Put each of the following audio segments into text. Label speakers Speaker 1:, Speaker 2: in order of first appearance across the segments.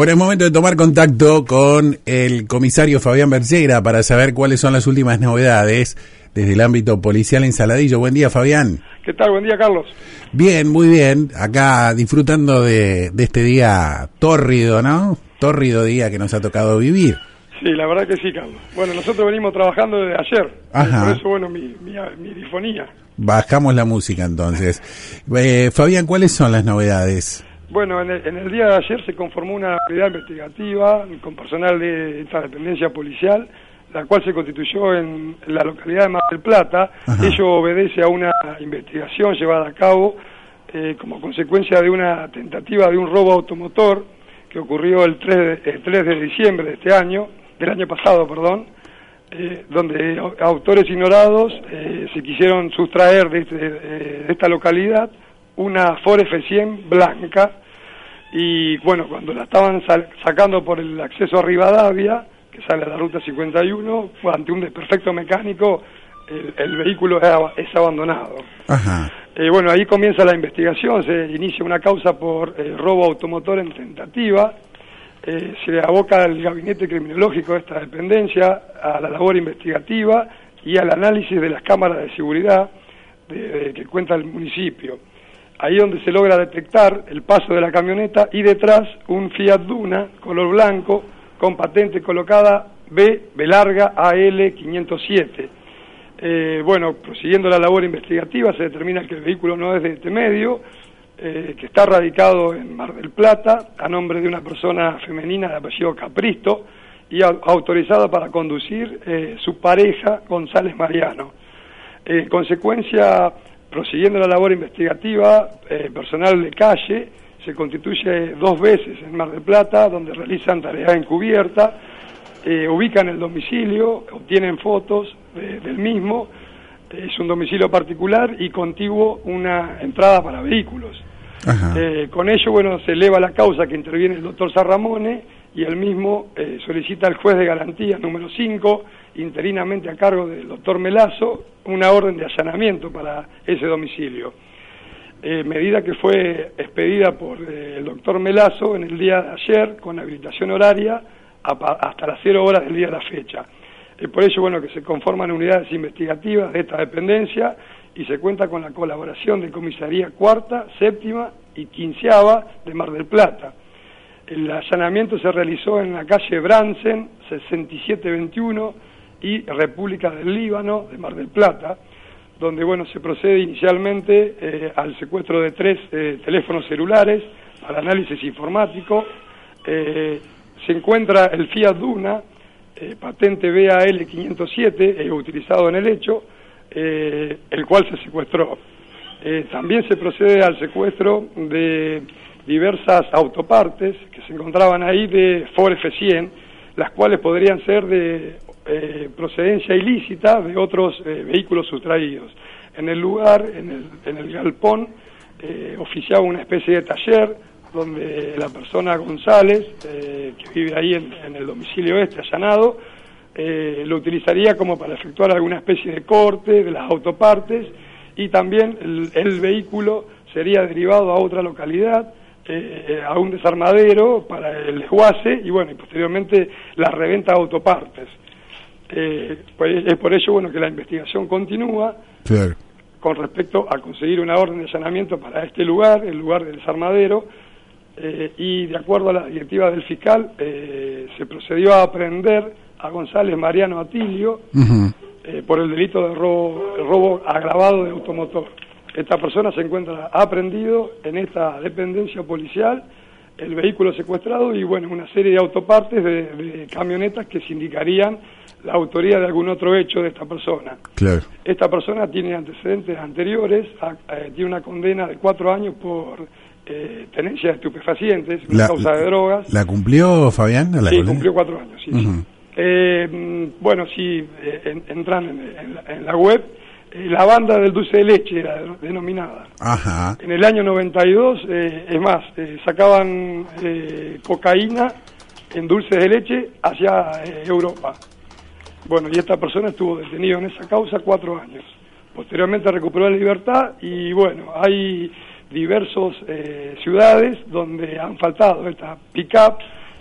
Speaker 1: Bueno, es momento de tomar contacto con el comisario Fabián Bercera para saber cuáles son las últimas novedades desde el ámbito policial en Saladillo. Buen día, Fabián.
Speaker 2: ¿Qué tal? Buen día, Carlos.
Speaker 1: Bien, muy bien. Acá disfrutando de, este día tórrido, ¿no? Tórrido día que nos ha tocado vivir.
Speaker 2: Sí, la verdad que sí, Carlos. Bueno, nosotros venimos trabajando desde ayer. Ajá. Por eso, bueno, mi, mi, difonía.
Speaker 1: Bajamos la música entonces. Eh, Fabián, ¿cuáles son las novedades?
Speaker 2: Bueno, en el, día de ayer se conformó una unidad investigativa con personal de esta dependencia policial, la cual se constituyó en la localidad de Mar del Plata. Ello obedece a una investigación llevada a cabo eh, como consecuencia de una tentativa de un robo automotor que ocurrió el 3 de, 3 de diciembre de este año, del año pasado, perdón, eh, donde autores ignorados eh, se quisieron sustraer de, este, de esta localidad una Ford F100 blanca y bueno, cuando la estaban sacando por el acceso a Rivadavia, que sale a la ruta 51, fue ante un desperfecto mecánico, el, vehículo es, abandonado. Eh, bueno, ahí comienza la investigación, se inicia una causa por eh, robo automotor en tentativa, eh, se aboca al gabinete criminológico de esta dependencia, a la labor investigativa y al análisis de las cámaras de seguridad que cuenta el municipio ahí donde se logra detectar el paso de la camioneta y detrás un Fiat Duna color blanco con patente colocada B, B larga AL 507. Eh, bueno, prosiguiendo la labor investigativa se determina que el vehículo no es de este medio, eh, que está radicado en Mar del Plata a nombre de una persona femenina de apellido Capristo y autorizado para conducir eh, su pareja González Mariano. En consecuencia, prosiguiendo la labor investigativa, eh, personal de calle se constituye dos veces en Mar del Plata, donde realizan tarea encubierta, eh, ubican el domicilio, obtienen fotos del mismo, es un domicilio particular y contiguo una entrada para vehículos. Eh, con ello, bueno, se eleva la causa que interviene el doctor Sarramone y el mismo solicita al juez de garantía número 5 interinamente a cargo del doctor Melazo una orden de allanamiento para ese domicilio. Eh, medida que fue expedida por eh, el doctor Melazo en el día de ayer con habilitación horaria hasta las cero horas del día de la fecha. Es por ello bueno que se conforman unidades investigativas de esta dependencia y se cuenta con la colaboración de Comisaría Cuarta, Séptima y Quinceava de Mar del Plata. El allanamiento se realizó en la calle Bransen 6721 y República del Líbano, de Mar del Plata, donde bueno, se procede inicialmente eh, al secuestro de tres eh, teléfonos celulares para análisis informático. Eh, se encuentra el Fiat Duna, patente BAL 507, utilizado en el hecho, el cual se secuestró. también se procede al secuestro de diversas autopartes que se encontraban ahí de Ford F100, las cuales podrían ser de eh, procedencia ilícita de otros eh, vehículos sustraídos. En el lugar, en el, en el galpón, eh, oficiaba una especie de taller donde la persona González, que vive ahí en, el domicilio este allanado, lo utilizaría como para efectuar alguna especie de corte de las autopartes y también el, vehículo sería derivado a otra localidad, a un desarmadero para el desguace y bueno, y posteriormente la reventa de autopartes. Eh, pues es por ello bueno que la investigación continúa con respecto a conseguir una orden de allanamiento para este lugar, el lugar del desarmadero, eh, y de acuerdo a la directiva del fiscal eh, se procedió a aprender a González Mariano Atilio por el delito de robo, robo agravado de automotor. Esta persona se encuentra aprendido en esta dependencia policial el vehículo secuestrado y bueno, una serie de autopartes de, camionetas que se indicarían la autoría de algún otro hecho de esta persona.
Speaker 1: Claro.
Speaker 2: Esta persona tiene antecedentes anteriores, eh, tiene una condena de cuatro años por eh, tenencia de estupefacientes, una causa de drogas.
Speaker 1: ¿La cumplió Fabián?
Speaker 2: sí, cumplió cuatro años, sí. Eh, bueno, sí, entran en la web eh, la banda del dulce de leche era denominada.
Speaker 1: Ajá.
Speaker 2: En el año 92, eh, es más, eh, sacaban cocaína en dulces de leche hacia Europa. Bueno, y esta persona estuvo detenido en esa causa cuatro años. Posteriormente recuperó la libertad y bueno, hay diversas ciudades donde han faltado esta pick-up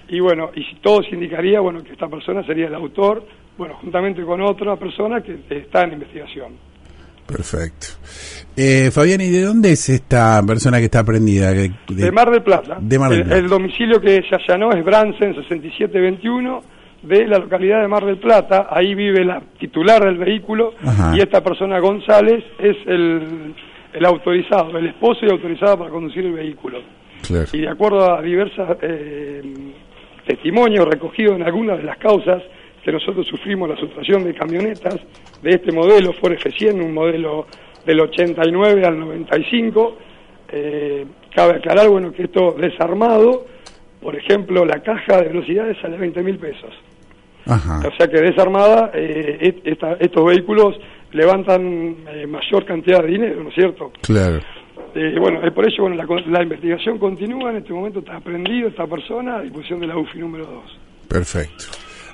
Speaker 2: y bueno, y si todo se indicaría, bueno, que esta persona sería el autor, bueno, juntamente con otra persona que está en investigación.
Speaker 1: Perfecto. Eh, Fabián, ¿y de dónde es esta persona que está prendida?
Speaker 2: De, Mar del Plata.
Speaker 1: De Mar del
Speaker 2: Plata. El, domicilio que se allanó es Bransen 6721 de la localidad de Mar del Plata. Ahí vive la titular del vehículo y esta persona González es el, el autorizado, el esposo y autorizado para conducir el vehículo. Y de acuerdo a diversos eh, testimonios recogidos en algunas de las causas que nosotros sufrimos la sustracción de camionetas de este modelo Ford F100, un modelo del 89 al 95. Eh, cabe aclarar bueno que esto desarmado, por ejemplo, la caja de velocidades sale 20 mil pesos. O sea que desarmada, eh, estos vehículos levantan mayor cantidad de dinero, ¿no es cierto?
Speaker 1: Claro.
Speaker 2: Eh, bueno, por eso bueno, la, investigación continúa, en este momento está aprendido esta persona a disposición de la UFI número 2.
Speaker 1: Perfecto.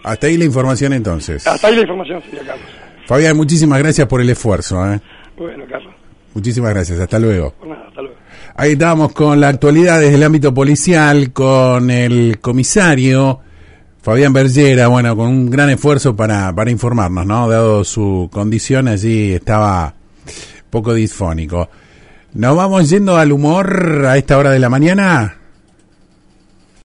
Speaker 1: Hasta ahí la información entonces.
Speaker 2: Hasta ahí la información, sería Carlos.
Speaker 1: Fabián, muchísimas gracias por el esfuerzo. ¿eh?
Speaker 2: Bueno, Carlos.
Speaker 1: Muchísimas gracias, hasta luego.
Speaker 2: Hasta luego.
Speaker 1: Ahí estamos con la actualidad desde el ámbito policial, con el comisario Fabián Bergera, bueno, con un gran esfuerzo para, para informarnos, ¿no? Dado su condición allí estaba poco disfónico. Nos vamos yendo al humor a esta hora de la mañana.